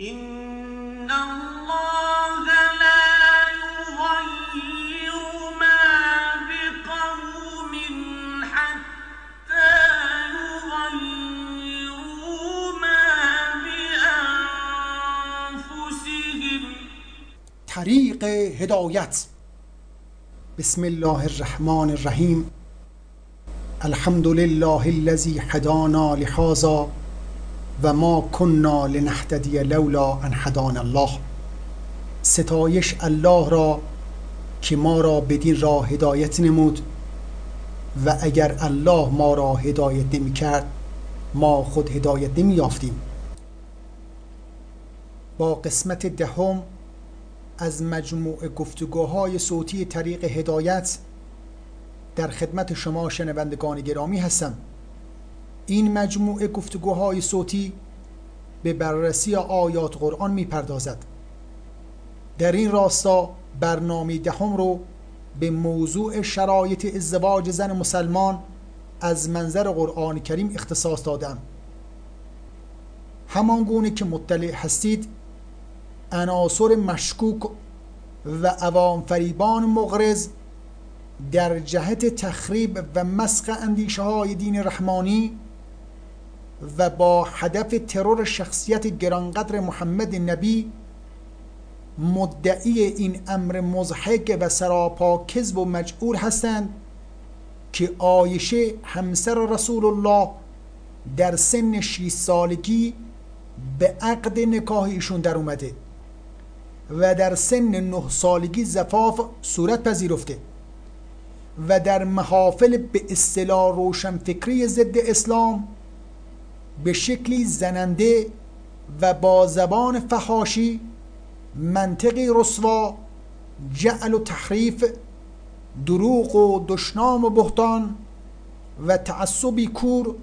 إن الله لا يغير ما بقوم حتى يغيروا ما بأنفسهم. طریق هدایت. بسم الله الرحمن الرحیم. الحمد لله الذي هدانا لهذا و ما كنا لنهتدی لولا ان هدانا الله. ستایش الله را که ما را بدین راه هدایت نمود و اگر الله ما را هدایت نمی کرد ما خود هدایت نمی یافتیم با قسمت دهم از مجموع گفتگوهای صوتی طریق هدایت در خدمت شما شنوندگان گرامی هستم. این مجموعه گفتگوهای صوتی به بررسی آیات قرآن می‌پردازد. در این راستا برنامه دهم رو به موضوع شرایط ازدواج زن مسلمان از منظر قرآن کریم اختصاص دادم. همان گونه که مطلع هستید عناصر مشکوک و عوام فریبان مغرض در جهت تخریب و مسخ اندیشه های دین رحمانی و با هدف ترور شخصیت گرانقدر محمد نبی مدعی این امر مضحک و سراپا کذب و مجعول هستند که آیشه همسر رسول الله در سن 6 سالگی به عقد نکاح ایشون در اومده و در سن نه سالگی زفاف صورت پذیرفته و در محافل به اصطلاح روشنفکری ضد اسلام به شکلی زننده و با زبان فحاشی منطقی رسوا جعل و تحریف دروغ و دشنام و بهتان و تعصبی کور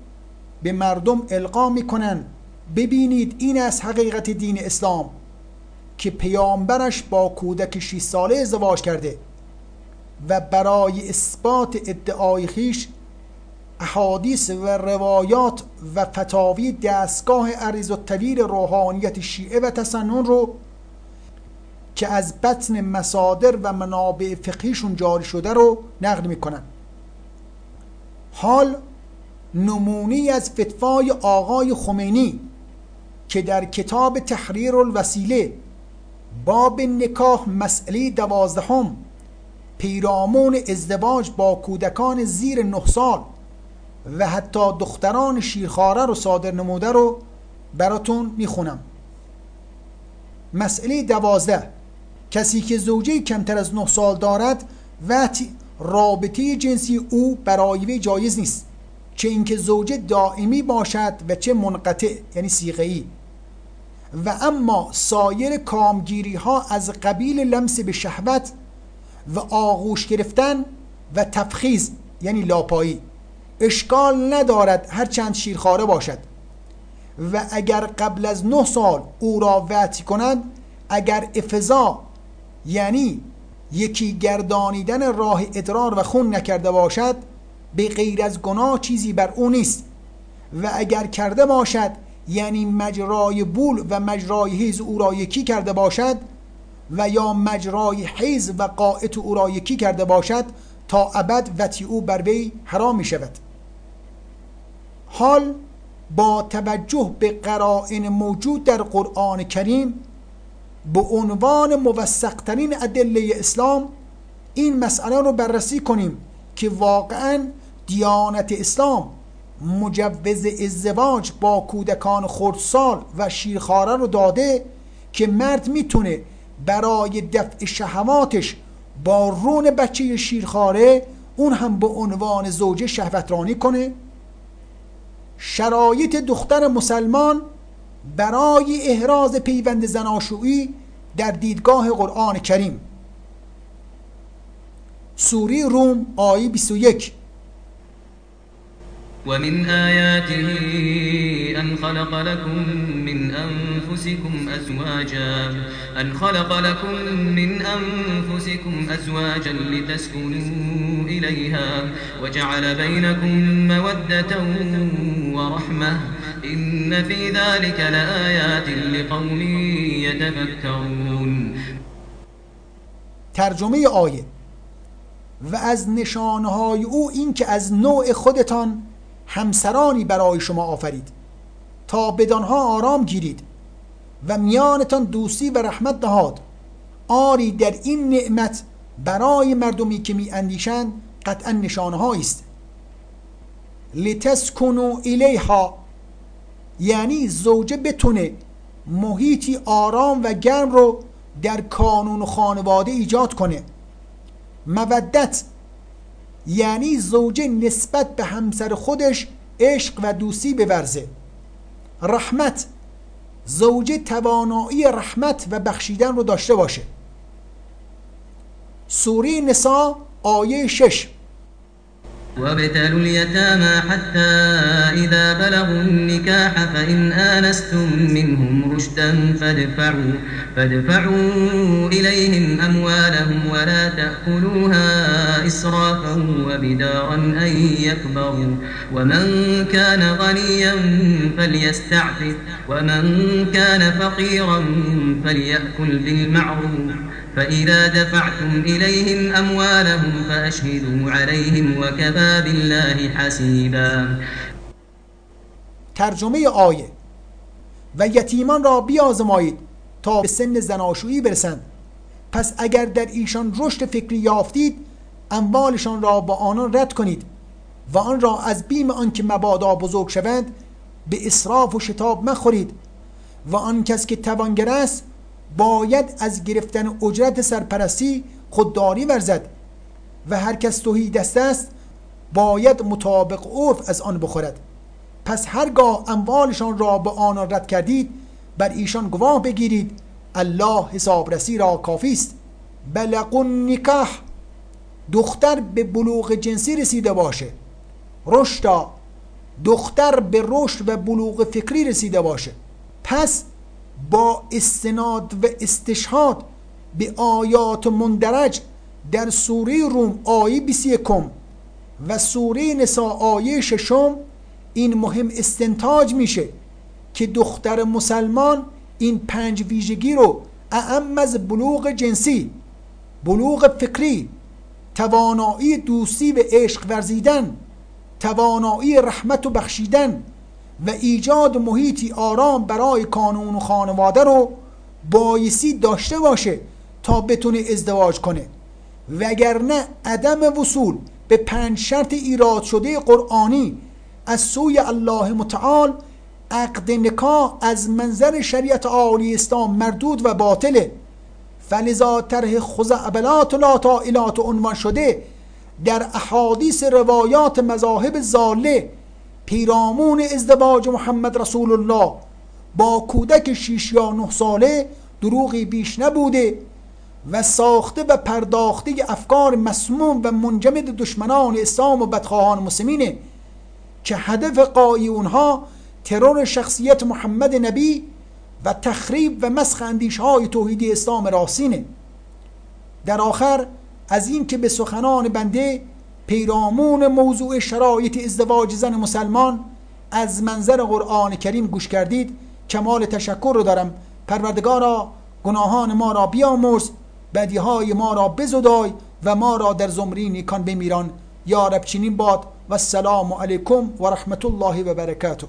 به مردم القا می‌کنن. ببینید این از حقیقت دین اسلام که پیامبرش با کودک 6 ساله ازدواج کرده و برای اثبات ادعای خیش احادیث و روایات و فتاوی دستگاه عریض و طویل روحانیت شیعه و تسنن رو که از بطن مصادر و منابع فقهیشون جاری شده رو نقل می‌کنن. حال نمونی از فتوای آقای خمینی که در کتاب تحریر الوسیله باب نکاح مسئله دوازدهم پیرامون ازدواج با کودکان زیر نه سال و حتی دختران شیرخواره رو صادر نموده رو براتون می‌خونم. مسئله دوازده. کسی که زوجه کمتر از نه سال دارد و رابطه جنسی او برای وی جایز نیست. چه اینکه زوجه دائمی باشد و چه منقطع یعنی سیغه‌ای. و اما سایر کامگیری ها از قبیل لمس به شهوت و آغوش گرفتن و تفخیز یعنی لاپایی. اشکال ندارد هر چند شیرخواره باشد. و اگر قبل از نه سال او را وعتی کند اگر افضا یعنی یکی گردانیدن راه ادرار و خون نکرده باشد به غیر از گناه چیزی بر او نیست. و اگر کرده باشد یعنی مجرای بول و مجرای حیز او را یکی کرده باشد و یا مجرای حیز و قائت او را یکی کرده باشد تا ابد وتی او بر وی حرام می شود حال با توجه به قرائن موجود در قرآن کریم به عنوان موثقترین ادله اسلام این مسئله رو بررسی کنیم که واقعا دیانت اسلام مجوز ازدواج با کودکان خردسال و شیرخواره رو داده که مرد می‌تونه برای دفع شهواتش با رون بچه شیرخواره اون هم به عنوان زوجه شهوترانی کنه. شرایط دختر مسلمان برای احراز پیوند زناشویی در دیدگاه قرآن کریم. سوری روم آیه 21 ومن آياته أن خلق لكم أنفسكم أزواجا. أن خلق لكم من أنفسكم أزواجا لتسكنوا إليها وجعل بينكم مودة ورحمة. إن في ذلك لآيات لقوم يتفكرون. ترجمه آیه. و از نشانهای أو این که از نوع خودتان همسرانی برای شما آفرید. تا بدانها آرام گیرید و میانتان دوستی و رحمت نهاد آری در این نعمت برای مردمی که می اندیشند قطعا نشانه است. لتسکنو الیها یعنی زوجه بتونه محیطی آرام و گرم رو در کانون خانواده ایجاد کنه. مودت یعنی زوجه نسبت به همسر خودش عشق و دوستی بورزه. رحمت زوجه توانایی رحمت و بخشیدن رو داشته باشه. سوره نسا آیه شش. وابتلوا اليتامى حتى إذا بلغوا النكاح فإن آنستم منهم رشدا فادفعوا, فادفعوا إليهم أموالهم ولا تأكلوها إسرافا وبدارا أن يكبروا. ومن كان غنيا فليستعفف ومن كان فقيرا فليأكل بالمعروف. فإذا دفعتم إليهم أموالهم فأشهدوا عليهم بالله حسيبا. ترجمه آیه. و یتیمان را بیازمایید تا به سن زناشویی برسند. پس اگر در ایشان رشد فکری یافتید اموالشان را با آنان رد کنید و آن را از بیم آنکه مبادا بزرگ شوند به اسراف و شتاب مخورید و آن کس که توانگر است باید از گرفتن اجرت سرپرستی خودداری ورزد و هر کس توهی دست است باید مطابق عرف از آن بخورد. پس هرگاه اموالشان را به آنان رد کردید بر ایشان گواه بگیرید. الله حسابرسی را کافی است. بلغ نکاح دختر به بلوغ جنسی رسیده باشه. رشدا. دختر به رشد و بلوغ فکری رسیده باشه. پس با استناد و استشهاد به آیات مندرج در سوره روم آیه 21 و سوره نسا آیه ششم این مهم استنتاج میشه که دختر مسلمان این پنج ویژگی رو اعم از بلوغ جنسی بلوغ فکری توانایی دوستی و عشق ورزیدن توانایی رحمت و بخشیدن و ایجاد محیطی آرام برای کانون و خانواده رو بایستی داشته باشه تا بتونه ازدواج کنه. وگرنه عدم وصول به پنج شرط ایراد شده قرآنی. از سوی الله متعال عقد نکاح از منظر شریعت عالی اسلام مردود و باطله. فلذا طرح خزعبلات و لاتائلات عنوان شده. در احادیث روایات مذاهب زاله پیرامون ازدواج محمد رسول الله با کودک 6 یا 9 ساله دروغی بیش نبوده. و ساخته و پرداخته افکار مسموم و منجمد دشمنان اسلام و بدخواهان مسلمینه که هدف قایی اونها ترور شخصیت محمد نبی و تخریب و مسخ اندیش های توحیدی اسلام راسینه در آخر از این که به سخنان بنده پیرامون موضوع شرایط ازدواج زن مسلمان از منظر قرآن کریم گوش کردید کمال تشکر رو دارم. پروردگارا گناهان ما را بیامرز. بدیهای ما را بزدای و ما را در زمری نیکان بمیران. یا رب چنین باد و السلام علیکم و رحمت الله و برکاته.